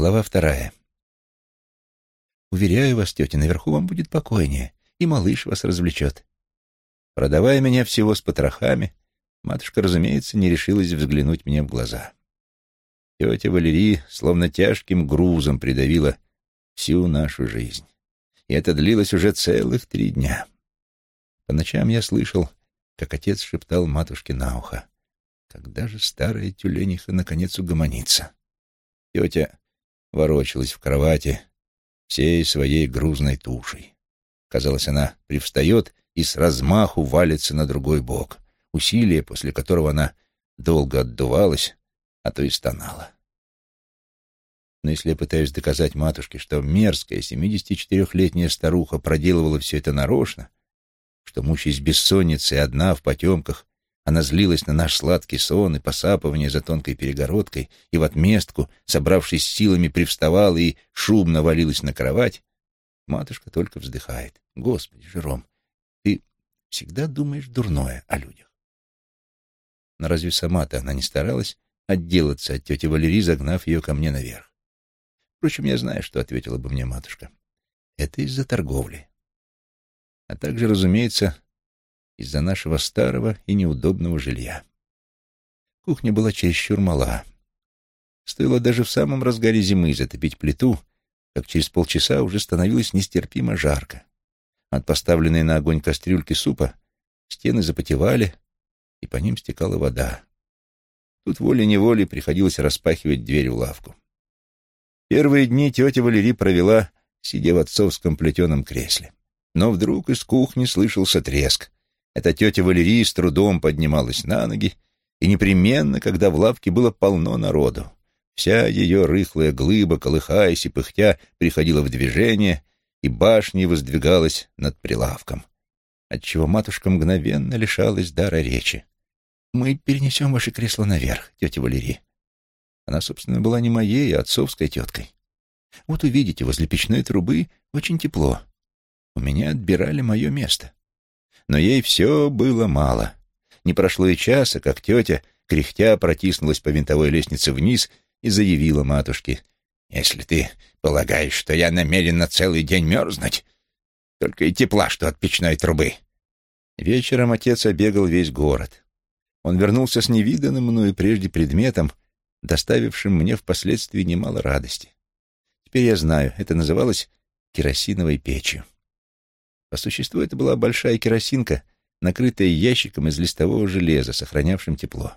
Глава вторая. «Уверяю вас, тетя, наверху вам будет покойнее, и малыш вас развлечет». Продавая меня всего с потрохами, матушка, разумеется, не решилась взглянуть мне в глаза. Тетя Валерий словно тяжким грузом придавила всю нашу жизнь. И это длилось уже целых три дня. По ночам я слышал, как отец шептал матушке на ухо. Когда же старая тюлениха наконец угомонится? Тетя ворочалась в кровати всей своей грузной тушей. Казалось, она привстает и с размаху валится на другой бок, усилие, после которого она долго отдувалась, а то и стонала. Но если я пытаюсь доказать матушке, что мерзкая 74-летняя старуха проделывала все это нарочно, что, мучаясь бессонницей одна в потемках, она злилась на наш сладкий сон и посапывание за тонкой перегородкой, и в отместку, собравшись силами, привставала и шумно валилась на кровать, матушка только вздыхает. Господи, Жером, ты всегда думаешь дурное о людях. Но разве сама-то она не старалась отделаться от тети Валерии, загнав ее ко мне наверх? Впрочем, я знаю, что ответила бы мне матушка. Это из-за торговли. А также, разумеется, из-за нашего старого и неудобного жилья. Кухня была чересчур мала. Стоило даже в самом разгаре зимы затопить плиту, как через полчаса уже становилось нестерпимо жарко. От поставленной на огонь кастрюльки супа стены запотевали, и по ним стекала вода. Тут волей-неволей приходилось распахивать дверь в лавку. Первые дни тетя Валерий провела, сидя в отцовском плетеном кресле. Но вдруг из кухни слышался треск, эта тетя Валерия с трудом поднималась на ноги, и непременно, когда в лавке было полно народу. Вся ее рыхлая глыба, колыхаясь и пыхтя, приходила в движение, и башня воздвигалась над прилавком, отчего матушка мгновенно лишалась дара речи. «Мы перенесем ваше кресло наверх, тетя Валерия». Она, собственно, была не моей, а отцовской теткой. Вот увидите, возле печной трубы очень тепло. У меня отбирали мое место но ей все было мало. Не прошло и часа, как тетя, кряхтя, протиснулась по винтовой лестнице вниз и заявила матушке, «Если ты полагаешь, что я намерен на целый день мерзнуть, только и тепла, что от печной трубы». Вечером отец обегал весь город. Он вернулся с невиданным мною прежде предметом, доставившим мне впоследствии немало радости. Теперь я знаю, это называлось керосиновой печью. По существу это была большая керосинка, накрытая ящиком из листового железа, сохранявшим тепло.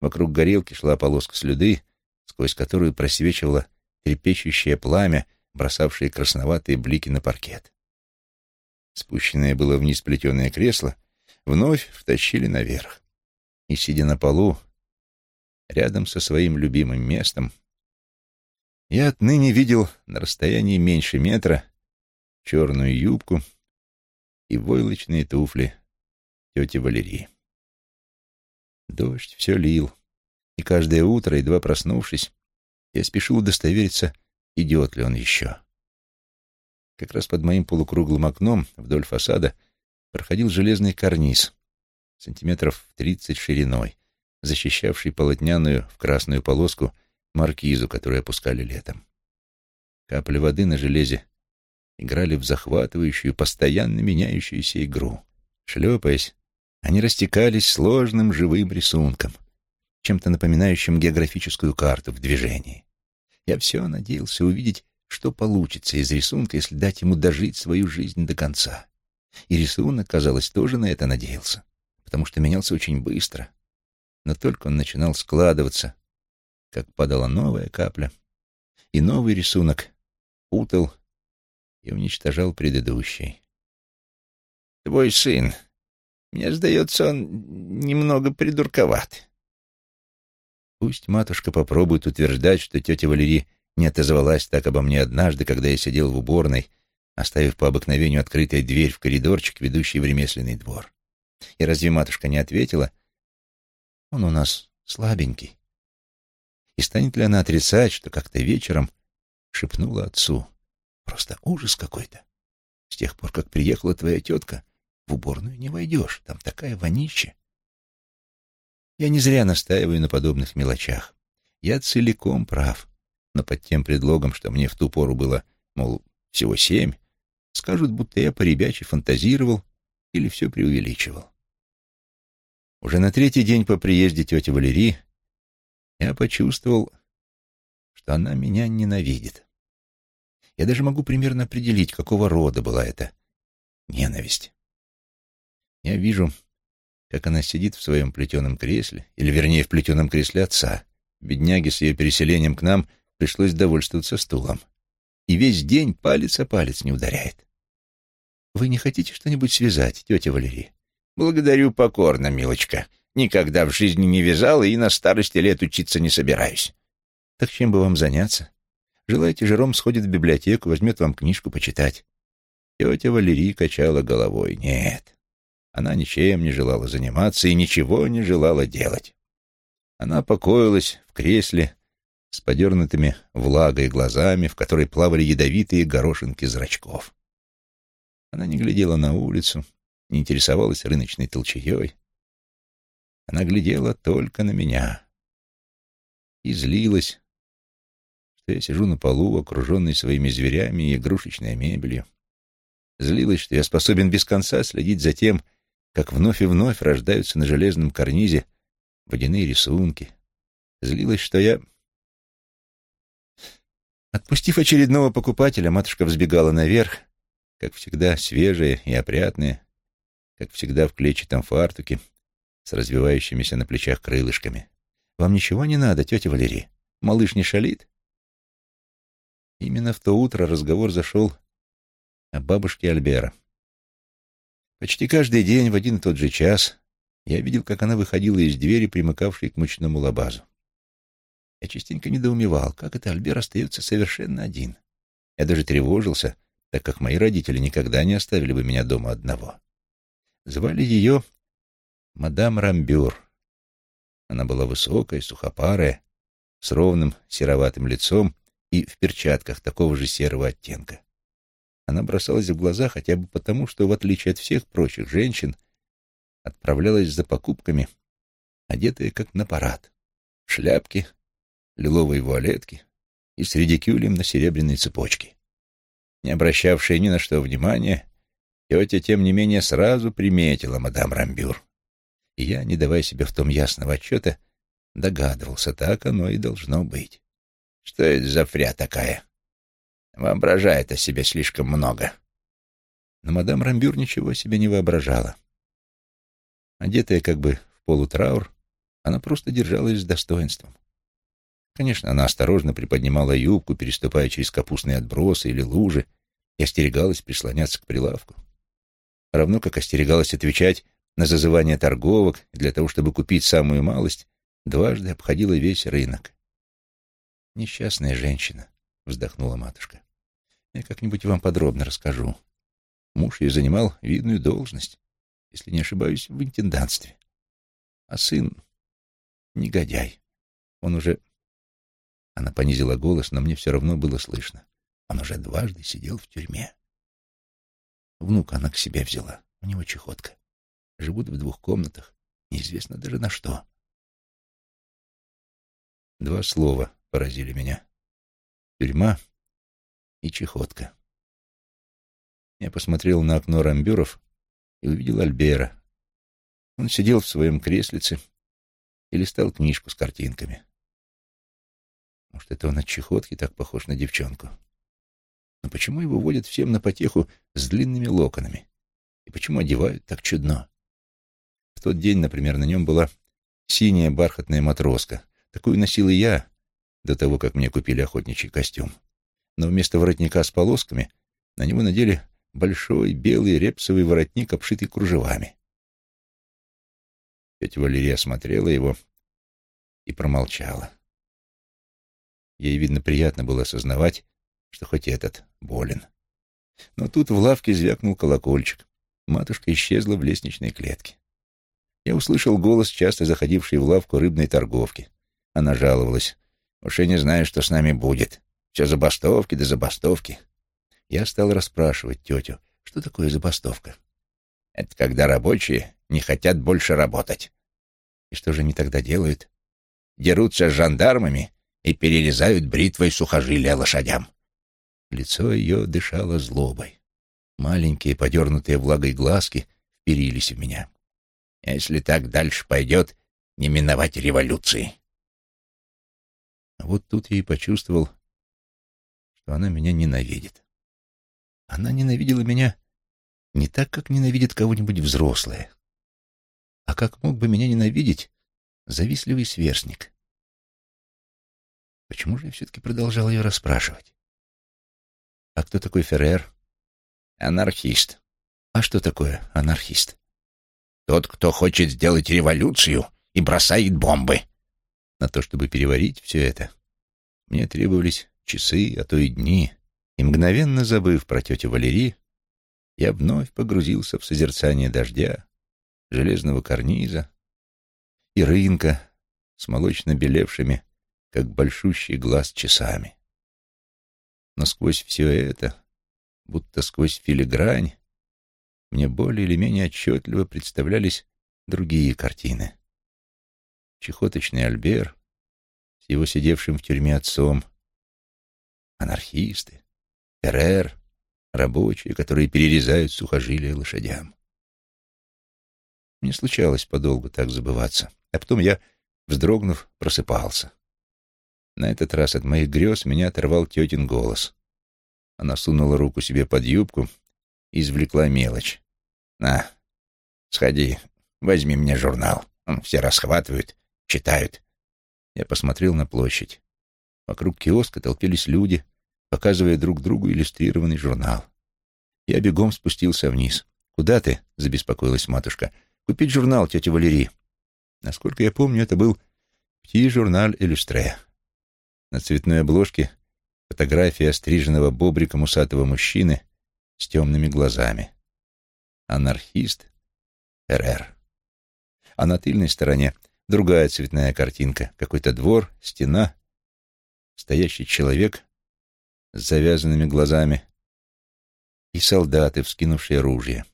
Вокруг горелки шла полоска слюды, сквозь которую просвечивало трепещущее пламя, бросавшее красноватые блики на паркет. Спущенное было вниз плетеное кресло вновь втащили наверх. И, сидя на полу, рядом со своим любимым местом, я отныне видел на расстоянии меньше метра черную юбку и войлочные туфли тети Валерии. Дождь все лил, и каждое утро, едва проснувшись, я спешил удостовериться, идет ли он еще. Как раз под моим полукруглым окном вдоль фасада проходил железный карниз, сантиметров тридцать шириной, защищавший полотняную в красную полоску маркизу, которую опускали летом. Капли воды на железе играли в захватывающую, постоянно меняющуюся игру. Шлепаясь, они растекались сложным живым рисунком, чем-то напоминающим географическую карту в движении. Я все надеялся увидеть, что получится из рисунка, если дать ему дожить свою жизнь до конца. И рисунок, казалось, тоже на это надеялся, потому что менялся очень быстро. Но только он начинал складываться, как падала новая капля, и новый рисунок путал и уничтожал предыдущий. «Твой сын. Мне сдается, он немного придурковат». Пусть матушка попробует утверждать, что тетя Валерий не отозвалась так обо мне однажды, когда я сидел в уборной, оставив по обыкновению открытой дверь в коридорчик, ведущий в ремесленный двор. И разве матушка не ответила? Он у нас слабенький. И станет ли она отрицать, что как-то вечером шепнула отцу? Просто ужас какой-то. С тех пор, как приехала твоя тетка, в уборную не войдешь. Там такая вонища. Я не зря настаиваю на подобных мелочах. Я целиком прав. но под тем предлогом, что мне в ту пору было, мол, всего семь, скажут, будто я поребячий фантазировал или все преувеличивал. Уже на третий день по приезде тети Валерии я почувствовал, что она меня ненавидит. Я даже могу примерно определить, какого рода была эта ненависть. Я вижу, как она сидит в своем плетеном кресле, или, вернее, в плетеном кресле отца. Бедняге с ее переселением к нам пришлось довольствоваться стулом. И весь день палец о палец не ударяет. Вы не хотите что-нибудь связать, тетя Валерия? Благодарю покорно, милочка. Никогда в жизни не вязала и на старости лет учиться не собираюсь. Так чем бы вам заняться? Желаете, Жером сходит в библиотеку, возьмет вам книжку почитать. Тетя Валерия качала головой. Нет, она ничем не желала заниматься и ничего не желала делать. Она покоилась в кресле с подернутыми влагой глазами, в которой плавали ядовитые горошинки зрачков. Она не глядела на улицу, не интересовалась рыночной толчаей. Она глядела только на меня и злилась, я сижу на полу, окруженный своими зверями и игрушечной мебелью. Злилась, что я способен без конца следить за тем, как вновь и вновь рождаются на железном карнизе водяные рисунки. Злилась, что я... Отпустив очередного покупателя, матушка взбегала наверх, как всегда, свежая и опрятная, как всегда в клетчатом фартуке, с развивающимися на плечах крылышками. «Вам ничего не надо, тетя Валерия? Малыш не шалит?» Именно в то утро разговор зашел о бабушке Альбера. Почти каждый день в один и тот же час я видел, как она выходила из двери, примыкавшей к мучному лабазу. Я частенько недоумевал, как это Альбер остается совершенно один. Я даже тревожился, так как мои родители никогда не оставили бы меня дома одного. Звали ее мадам Рамбюр. Она была высокая, сухопарая, с ровным сероватым лицом и в перчатках такого же серого оттенка. Она бросалась в глаза хотя бы потому, что, в отличие от всех прочих женщин, отправлялась за покупками, одетая как на парад, шляпки, лиловые вуалетки и с редикюлем на серебряной цепочке. Не обращавшая ни на что внимания, тетя, тем не менее, сразу приметила мадам Рамбюр. И я, не давая себе в том ясного отчета, догадывался, так оно и должно быть. Что это за фря такая? Воображает о себе слишком много. Но мадам Рамбюр ничего себе не воображала. Одетая как бы в полутраур, она просто держалась с достоинством. Конечно, она осторожно приподнимала юбку, переступая через капустные отбросы или лужи, и остерегалась прислоняться к прилавку. Равно как остерегалась отвечать на зазывание торговок для того, чтобы купить самую малость, дважды обходила весь рынок. «Несчастная женщина», — вздохнула матушка. Я как-нибудь вам подробно расскажу. Муж ее занимал видную должность, если не ошибаюсь, в интендантстве. А сын — негодяй. Он уже... Она понизила голос, но мне все равно было слышно. Он уже дважды сидел в тюрьме. Внука она к себе взяла. У него чехотка. Живут в двух комнатах. Неизвестно даже на что. Два слова поразили меня. Тюрьма и чехотка. Я посмотрел на окно рамбюров и увидел Альбера. Он сидел в своем креслице и листал книжку с картинками. Может, это он от чехотки так похож на девчонку? Но почему его водят всем на потеху с длинными локонами? И почему одевают так чудно? В тот день, например, на нем была синяя бархатная матроска. Такую носил и я до того, как мне купили охотничий костюм но вместо воротника с полосками на него надели большой белый репсовый воротник, обшитый кружевами. Тетя Валерия смотрела его и промолчала. Ей, видно, приятно было осознавать, что хоть этот болен. Но тут в лавке звякнул колокольчик. Матушка исчезла в лестничной клетке. Я услышал голос, часто заходившей в лавку рыбной торговки. Она жаловалась. «Уж и не знаю, что с нами будет. Все забастовки да забастовки. Я стал расспрашивать тетю, что такое забастовка. Это когда рабочие не хотят больше работать. И что же они тогда делают? Дерутся с жандармами и перерезают бритвой сухожилия лошадям. Лицо ее дышало злобой. Маленькие, подернутые влагой глазки вперились в меня. Если так дальше пойдет, не миновать революции. А вот тут я и почувствовал, что она меня ненавидит. Она ненавидела меня не так, как ненавидит кого-нибудь взрослое, а как мог бы меня ненавидеть завистливый сверстник. Почему же я все-таки продолжал ее расспрашивать? А кто такой Феррер? Анархист. А что такое анархист? Тот, кто хочет сделать революцию и бросает бомбы. На то, чтобы переварить все это, мне требовались часы, а то и дни. И мгновенно забыв про тетю Валерий, я вновь погрузился в созерцание дождя, железного карниза и рынка с молочно белевшими, как большущий глаз, часами. Но сквозь все это, будто сквозь филигрань, мне более или менее отчетливо представлялись другие картины. Чехоточный Альбер с его сидевшим в тюрьме отцом, анархисты, Феррер, рабочие, которые перерезают сухожилия лошадям. Мне случалось подолгу так забываться, а потом я, вздрогнув, просыпался. На этот раз от моих грез меня оторвал тетин голос. Она сунула руку себе под юбку и извлекла мелочь. «На, сходи, возьми мне журнал. Все расхватывают, читают». Я посмотрел на площадь. Вокруг киоска толпились люди, показывая друг другу иллюстрированный журнал. Я бегом спустился вниз. «Куда ты?» — забеспокоилась матушка. «Купить журнал, тетя Валерий». Насколько я помню, это был «Пти-журналь Иллюстре». На цветной обложке фотография стриженного бобриком усатого мужчины с темными глазами. Анархист РР. А на тыльной стороне другая цветная картинка. Какой-то двор, стена, стоящий человек с завязанными глазами и солдаты, вскинувшие ружья.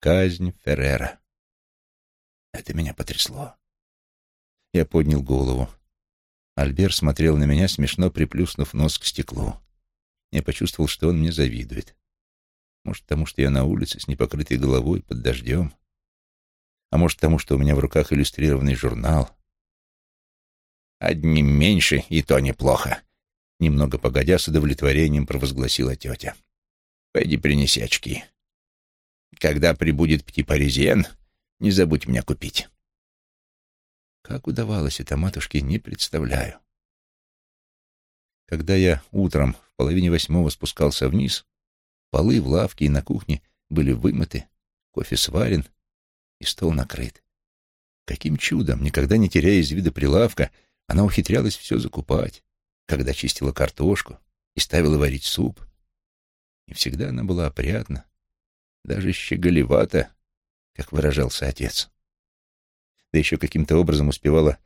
Казнь Феррера. Это меня потрясло. Я поднял голову. Альбер смотрел на меня, смешно приплюснув нос к стеклу. Я почувствовал, что он мне завидует. Может, потому что я на улице с непокрытой головой под дождем. А может, потому что у меня в руках иллюстрированный журнал. «Одним меньше, и то неплохо», — немного погодя с удовлетворением провозгласила тетя. «Пойди принеси очки. Когда прибудет Пти-Паризиен, не забудь меня купить». Как удавалось это матушке, не представляю. Когда я утром в половине восьмого спускался вниз, полы в лавке и на кухне были вымыты, кофе сварен и стол накрыт. Каким чудом, никогда не теряя из вида прилавка, она ухитрялась все закупать, когда чистила картошку и ставила варить суп. И всегда она была опрятна, даже щеголевата, как выражался отец да еще каким-то образом успевала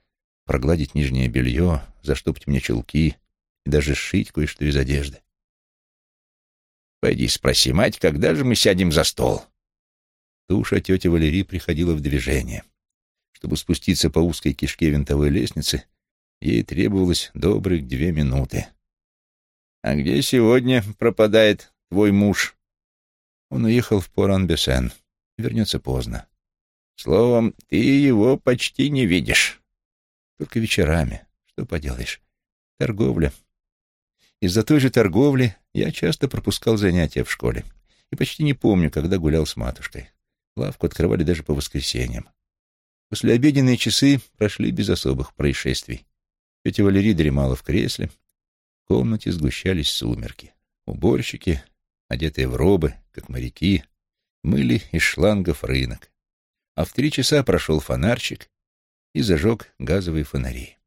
прогладить нижнее белье, заштопать мне чулки и даже сшить кое-что из одежды. «Пойди спроси мать, когда же мы сядем за стол?» Туша тети Валерии приходила в движение. Чтобы спуститься по узкой кишке винтовой лестницы, ей требовалось добрых две минуты. «А где сегодня пропадает твой муж?» Он уехал в Поран-Бесен. Вернется поздно. Словом, ты его почти не видишь. Только вечерами. Что поделаешь? Торговля. Из-за той же торговли я часто пропускал занятия в школе. И почти не помню, когда гулял с матушкой. Лавку открывали даже по воскресеньям. После обеденные часы прошли без особых происшествий. Тетя Валерий дремала в кресле. В комнате сгущались сумерки. Уборщики, одетые в робы, как моряки, мыли из шлангов рынок а в три часа прошел фонарчик и зажег газовые фонари.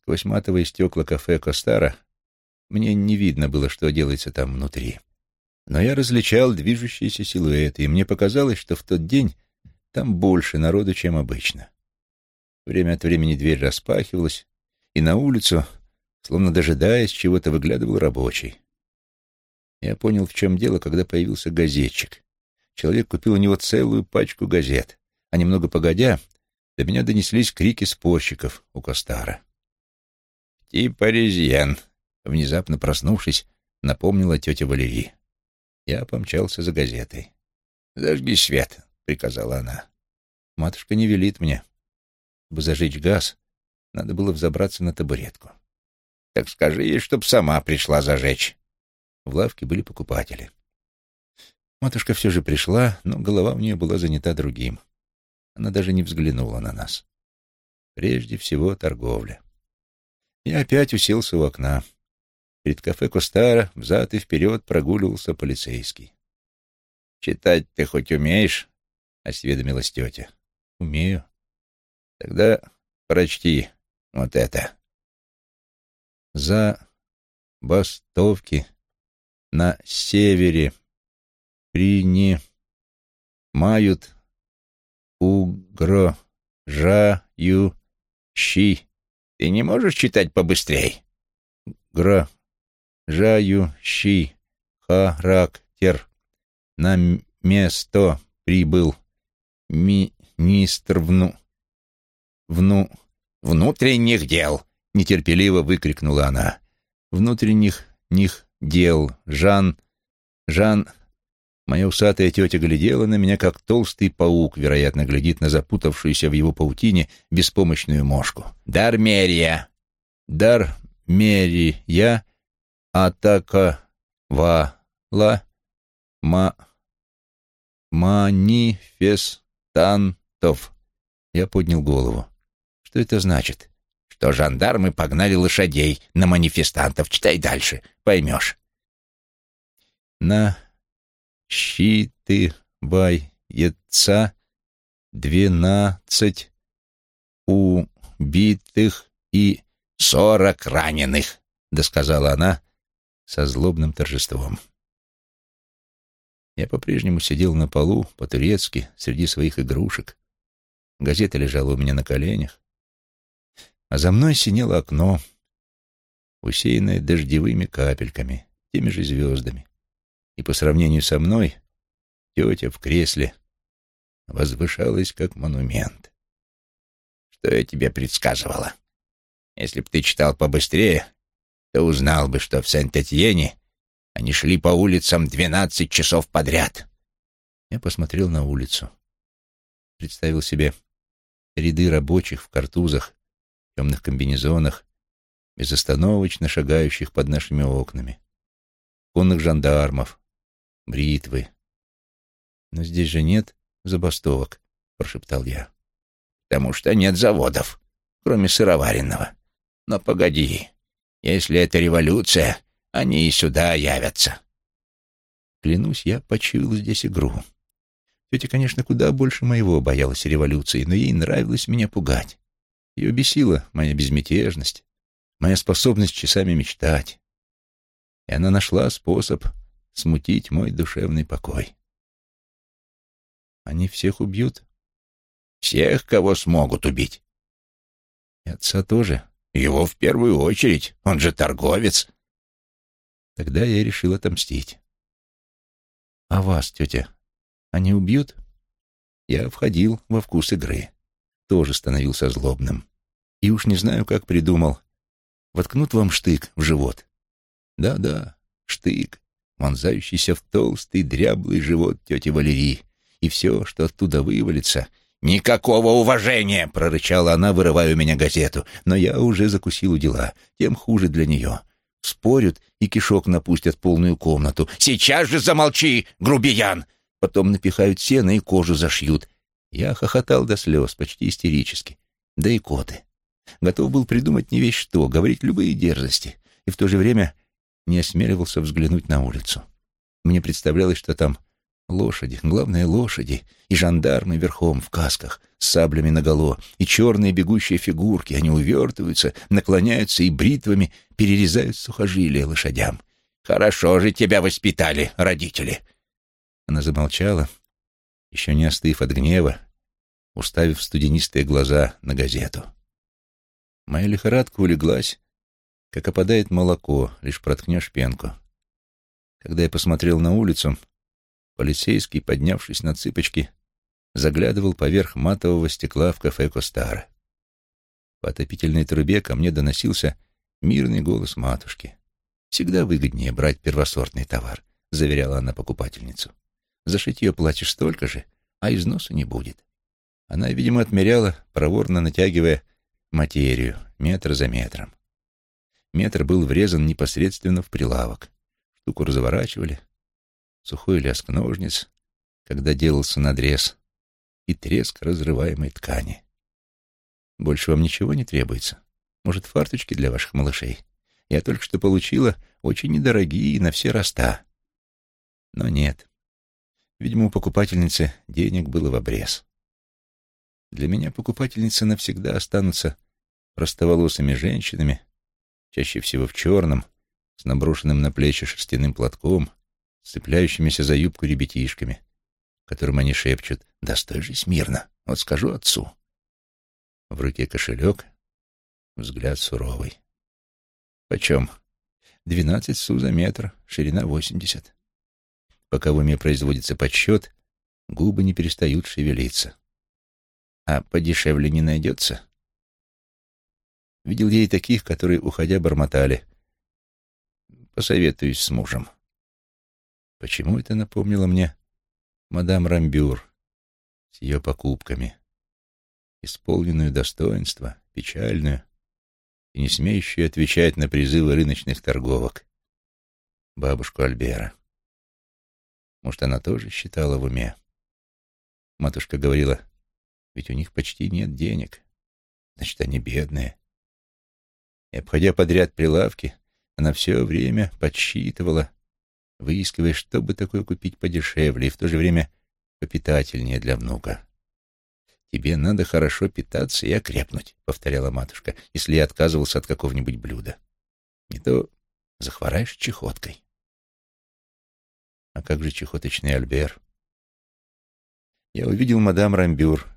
Сквозь матовые стекла кафе Костара мне не видно было, что делается там внутри. Но я различал движущиеся силуэты, и мне показалось, что в тот день там больше народу, чем обычно. Время от времени дверь распахивалась, и на улицу, словно дожидаясь, чего-то выглядывал рабочий. Я понял, в чем дело, когда появился газетчик человек купил у него целую пачку газет, а немного погодя до меня донеслись крики спорщиков у Костара. «И паризьен», — внезапно проснувшись, напомнила тетя Валерий. Я помчался за газетой. «Зажги свет», — приказала она. Матушка не велит мне. Чтобы зажечь газ, надо было взобраться на табуретку. «Так скажи ей, чтоб сама пришла зажечь». В лавке были покупатели. Матушка все же пришла, но голова у нее была занята другим. Она даже не взглянула на нас. Прежде всего торговля. Я опять уселся у окна. Перед кафе Костара взад и вперед прогуливался полицейский. «Читать ты хоть умеешь?» — осведомилась тетя. «Умею». «Тогда прочти вот это». За бастовки на севере принимают угрожающий. Ты не можешь читать побыстрей? Угрожающий характер. На место прибыл министр вну... вну... внутренних дел, нетерпеливо выкрикнула она. Внутренних них дел. Жан... Жан... Моя усатая тетя глядела на меня, как толстый паук, вероятно, глядит на запутавшуюся в его паутине беспомощную мошку. «Дар Мерия!» «Дар Мерия атаковала ма... манифестантов». Я поднял голову. «Что это значит?» «Что жандармы погнали лошадей на манифестантов. Читай дальше, поймешь». «На считывается двенадцать убитых и сорок раненых», — досказала она со злобным торжеством. Я по-прежнему сидел на полу, по-турецки, среди своих игрушек. Газета лежала у меня на коленях. А за мной синело окно, усеянное дождевыми капельками, теми же звездами и по сравнению со мной тетя в кресле возвышалась как монумент. Что я тебе предсказывала? Если б ты читал побыстрее, то узнал бы, что в Сент-Этьене они шли по улицам двенадцать часов подряд. Я посмотрел на улицу. Представил себе ряды рабочих в картузах, темных комбинезонах, безостановочно шагающих под нашими окнами, конных жандармов, бритвы. «Но здесь же нет забастовок», — прошептал я. «Потому что нет заводов, кроме сыроваренного. Но погоди, если это революция, они и сюда явятся». Клянусь, я почуял здесь игру. Тетя, конечно, куда больше моего боялась революции, но ей нравилось меня пугать. Ее бесила моя безмятежность, моя способность часами мечтать. И она нашла способ смутить мой душевный покой. Они всех убьют? Всех, кого смогут убить. И отца тоже? Его в первую очередь, он же торговец. Тогда я решил отомстить. А вас, тетя, они убьют? Я входил во вкус игры. Тоже становился злобным. И уж не знаю, как придумал. Воткнут вам штык в живот. Да-да, штык вонзающийся в толстый дряблый живот тети Валерии, и все, что оттуда вывалится... «Никакого уважения!» — прорычала она, вырывая у меня газету. Но я уже закусил у дела, тем хуже для нее. Спорят и кишок напустят полную комнату. «Сейчас же замолчи, грубиян!» Потом напихают сено и кожу зашьют. Я хохотал до слез, почти истерически. Да и коты. Готов был придумать не весь что, говорить любые дерзости. И в то же время не осмеливался взглянуть на улицу. Мне представлялось, что там лошади, главное лошади, и жандармы верхом в касках, с саблями наголо, и черные бегущие фигурки, они увертываются, наклоняются и бритвами перерезают сухожилия лошадям. «Хорошо же тебя воспитали, родители!» Она замолчала, еще не остыв от гнева, уставив студенистые глаза на газету. Моя лихорадка улеглась, как опадает молоко, лишь проткнешь пенку. Когда я посмотрел на улицу, полицейский, поднявшись на цыпочки, заглядывал поверх матового стекла в кафе Костара. По отопительной трубе ко мне доносился мирный голос матушки. «Всегда выгоднее брать первосортный товар», — заверяла она покупательницу. «За шитье платишь столько же, а износу не будет». Она, видимо, отмеряла, проворно натягивая материю, метр за метром. Метр был врезан непосредственно в прилавок. Штуку разворачивали, сухой лязг ножниц, когда делался надрез, и треск разрываемой ткани. Больше вам ничего не требуется? Может, фарточки для ваших малышей? Я только что получила очень недорогие на все роста. Но нет. Видимо, у покупательницы денег было в обрез. Для меня покупательницы навсегда останутся простоволосыми женщинами, чаще всего в черном, с наброшенным на плечи шерстяным платком, цепляющимися за юбку ребятишками, которым они шепчут «Да стой же смирно, вот скажу отцу». В руке кошелек, взгляд суровый. «Почем?» «Двенадцать су за метр, ширина восемьдесят». Пока в уме производится подсчет, губы не перестают шевелиться. А подешевле не найдется? Видел я и таких, которые, уходя, бормотали. Посоветуюсь с мужем. Почему это напомнило мне мадам Рамбюр с ее покупками? Исполненную достоинства, печальную и не смеющую отвечать на призывы рыночных торговок. Бабушку Альбера. Может, она тоже считала в уме? Матушка говорила, ведь у них почти нет денег. Значит, они бедные. И, обходя подряд прилавки, она все время подсчитывала, выискивая, что бы такое купить подешевле и в то же время попитательнее для внука. «Тебе надо хорошо питаться и окрепнуть», — повторяла матушка, «если я отказывался от какого-нибудь блюда. Не то захвораешь чехоткой». А как же чехоточный Альбер? Я увидел мадам Рамбюр,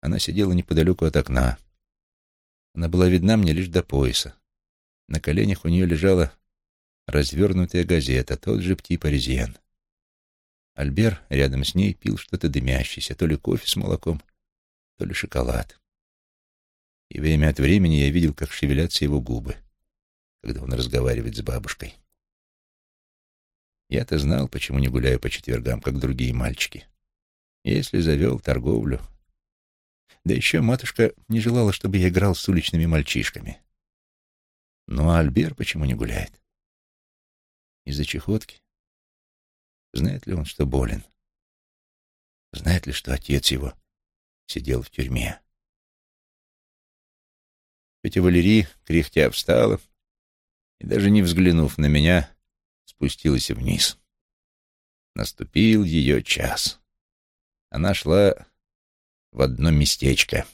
она сидела неподалеку от окна. Она была видна мне лишь до пояса. На коленях у нее лежала развернутая газета, тот же Пти Паризьен. Альбер рядом с ней пил что-то дымящееся, то ли кофе с молоком, то ли шоколад. И время от времени я видел, как шевелятся его губы, когда он разговаривает с бабушкой. Я-то знал, почему не гуляю по четвергам, как другие мальчики. Если завел торговлю, да еще матушка не желала, чтобы я играл с уличными мальчишками. Ну а Альбер почему не гуляет? Из-за чехотки? Знает ли он, что болен? Знает ли, что отец его сидел в тюрьме? Тетя Валерий, кряхтя, встала и, даже не взглянув на меня, спустилась вниз. Наступил ее час. Она шла в одно местечко.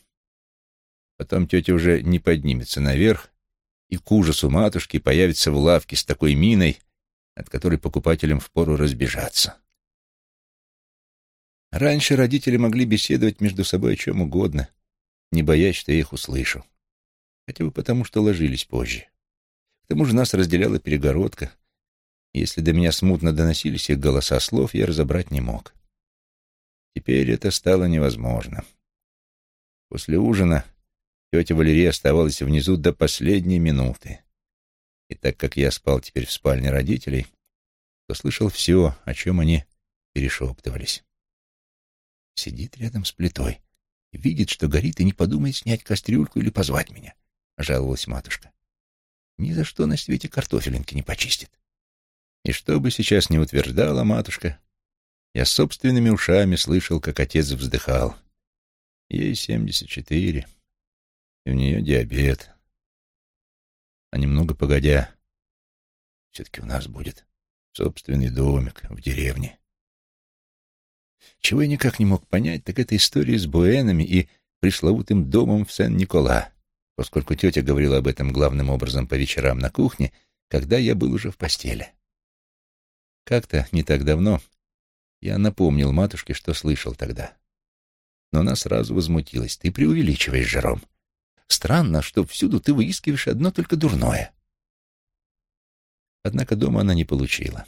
Потом тетя уже не поднимется наверх, и к ужасу матушки появится в лавке с такой миной, от которой покупателям впору разбежаться. Раньше родители могли беседовать между собой о чем угодно, не боясь, что я их услышу. Хотя бы потому, что ложились позже. К тому же нас разделяла перегородка. если до меня смутно доносились их голоса слов, я разобрать не мог. Теперь это стало невозможно. После ужина тетя Валерия оставалась внизу до последней минуты. И так как я спал теперь в спальне родителей, то слышал все, о чем они перешептывались. Сидит рядом с плитой, видит, что горит, и не подумает снять кастрюльку или позвать меня, — жаловалась матушка. Ни за что на свете картофелинки не почистит. И что бы сейчас ни утверждала матушка, я собственными ушами слышал, как отец вздыхал. Ей семьдесят четыре, и у нее диабет. А немного погодя, все-таки у нас будет собственный домик в деревне. Чего я никак не мог понять, так это история с Буэнами и пресловутым домом в Сен-Никола, поскольку тетя говорила об этом главным образом по вечерам на кухне, когда я был уже в постели. Как-то не так давно я напомнил матушке, что слышал тогда. Но она сразу возмутилась. «Ты преувеличиваешь, Жером. Странно, что всюду ты выискиваешь одно только дурное». Однако дома она не получила.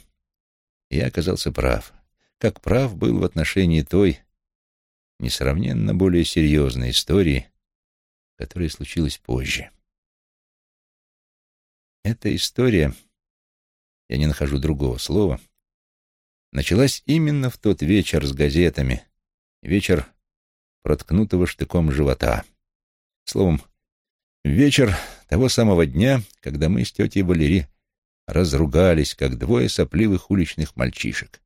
Я оказался прав. Как прав был в отношении той, несравненно более серьезной истории, которая случилась позже. Эта история, я не нахожу другого слова, началась именно в тот вечер с газетами, вечер проткнутого штыком живота. Словом, вечер того самого дня, когда мы с тетей Валери разругались, как двое сопливых уличных мальчишек.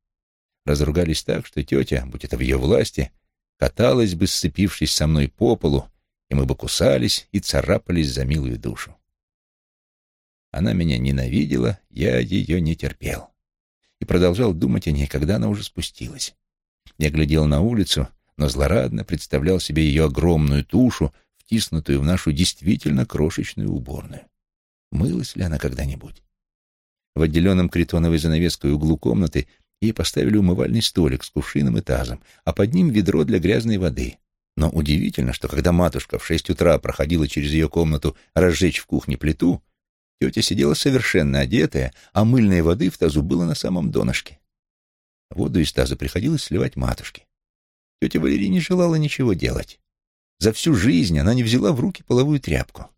Разругались так, что тетя, будь это в ее власти, каталась бы, сцепившись со мной по полу, и мы бы кусались и царапались за милую душу. Она меня ненавидела, я ее не терпел. И продолжал думать о ней, когда она уже спустилась. Я глядел на улицу, но злорадно представлял себе ее огромную тушу, втиснутую в нашу действительно крошечную уборную. Мылась ли она когда-нибудь? В отделенном критоновой занавеской углу комнаты ей поставили умывальный столик с кувшином и тазом, а под ним ведро для грязной воды. Но удивительно, что когда матушка в шесть утра проходила через ее комнату разжечь в кухне плиту, тетя сидела совершенно одетая, а мыльной воды в тазу было на самом донышке. Воду из таза приходилось сливать матушке. Тетя Валерия не желала ничего делать. За всю жизнь она не взяла в руки половую тряпку.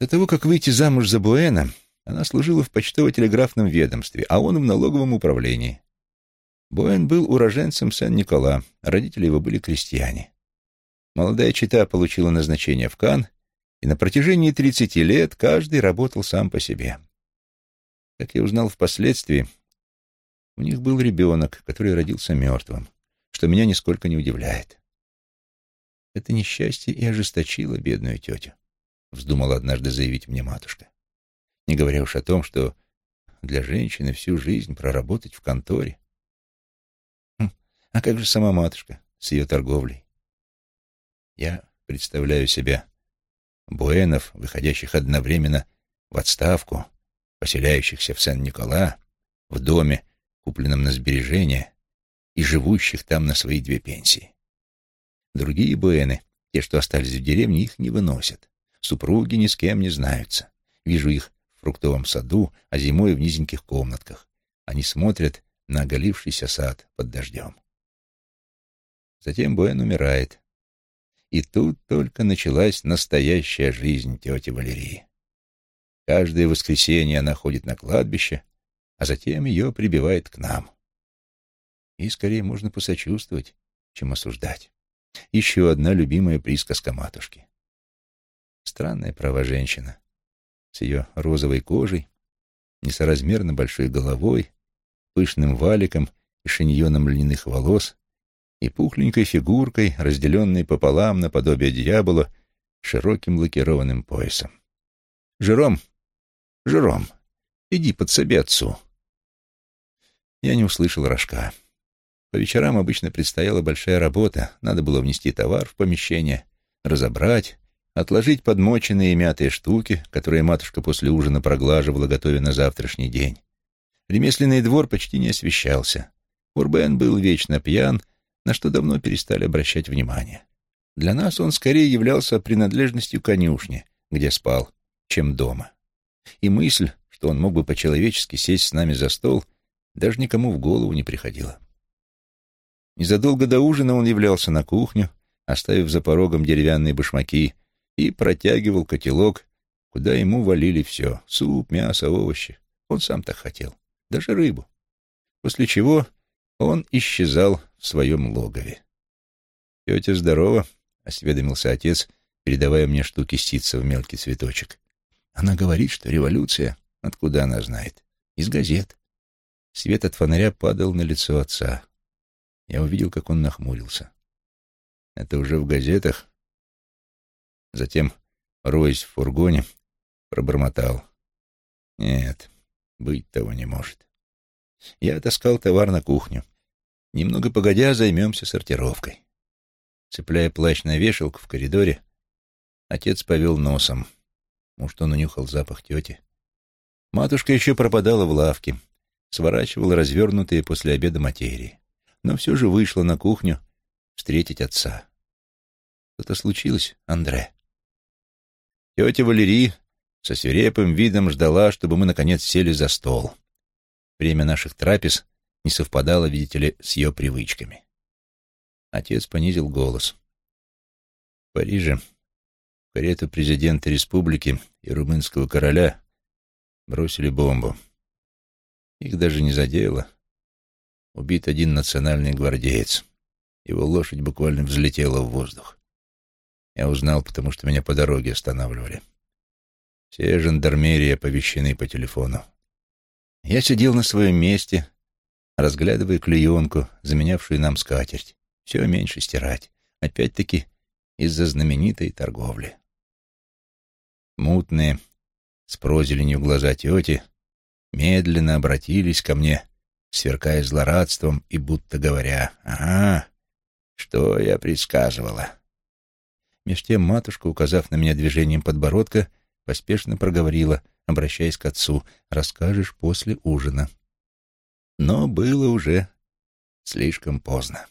До того, как выйти замуж за Буэна, она служила в почтово-телеграфном ведомстве, а он в налоговом управлении. Буэн был уроженцем Сен-Никола, родители его были крестьяне. Молодая чита получила назначение в Кан, и на протяжении 30 лет каждый работал сам по себе. Как я узнал впоследствии, у них был ребенок, который родился мертвым, что меня нисколько не удивляет. Это несчастье и ожесточило бедную тетю, вздумала однажды заявить мне матушка. Не говоря уж о том, что для женщины всю жизнь проработать в конторе. Хм, а как же сама матушка с ее торговлей? Я представляю себя буэнов, выходящих одновременно в отставку, поселяющихся в Сан-Никола, в доме, купленном на сбережения, и живущих там на свои две пенсии. Другие буэны, те, что остались в деревне, их не выносят. Супруги ни с кем не знаются. Вижу их в фруктовом саду, а зимой в низеньких комнатках. Они смотрят на оголившийся сад под дождем. Затем Буэн умирает. И тут только началась настоящая жизнь тети Валерии. Каждое воскресенье она ходит на кладбище, а затем ее прибивает к нам. И скорее можно посочувствовать, чем осуждать. Еще одна любимая присказка матушки. Странная права женщина. С ее розовой кожей, несоразмерно большой головой, пышным валиком и шиньоном льняных волос и пухленькой фигуркой, разделенной пополам наподобие дьявола, широким лакированным поясом. «Жером! Жером! Иди подсоби отцу!» Я не услышал рожка. По вечерам обычно предстояла большая работа. Надо было внести товар в помещение, разобрать, отложить подмоченные и мятые штуки, которые матушка после ужина проглаживала, готовя на завтрашний день. Ремесленный двор почти не освещался. Урбен был вечно пьян, на что давно перестали обращать внимание. Для нас он скорее являлся принадлежностью конюшни, где спал, чем дома. И мысль, что он мог бы по-человечески сесть с нами за стол, даже никому в голову не приходила. Незадолго до ужина он являлся на кухню, оставив за порогом деревянные башмаки, и протягивал котелок, куда ему валили все — суп, мясо, овощи. Он сам так хотел, даже рыбу. После чего он исчезал в своем логове. «Тетя здорова», — осведомился отец, передавая мне штуки ситца в мелкий цветочек. «Она говорит, что революция, откуда она знает, из газет». Свет от фонаря падал на лицо отца. Я увидел, как он нахмурился. Это уже в газетах. Затем, роясь в фургоне, пробормотал. Нет, быть того не может. Я отаскал товар на кухню. Немного погодя, займемся сортировкой. Цепляя плащ на вешалку в коридоре, отец повел носом. Может, он унюхал запах тети. Матушка еще пропадала в лавке, сворачивала развернутые после обеда материи но все же вышла на кухню встретить отца. Что-то случилось, Андре? Тетя Валерий со свирепым видом ждала, чтобы мы, наконец, сели за стол. Время наших трапез не совпадало, видите ли, с ее привычками. Отец понизил голос. В Париже в карету президента республики и румынского короля бросили бомбу. Их даже не задело. Убит один национальный гвардеец. Его лошадь буквально взлетела в воздух. Я узнал, потому что меня по дороге останавливали. Все жандармерии оповещены по телефону. Я сидел на своем месте, разглядывая клеенку, заменявшую нам скатерть. Все меньше стирать. Опять-таки из-за знаменитой торговли. Мутные, с прозеленью глаза тети, медленно обратились ко мне, сверкая злорадством и будто говоря, «Ага, что я предсказывала?» Меж тем матушка, указав на меня движением подбородка, поспешно проговорила, обращаясь к отцу, «Расскажешь после ужина». Но было уже слишком поздно.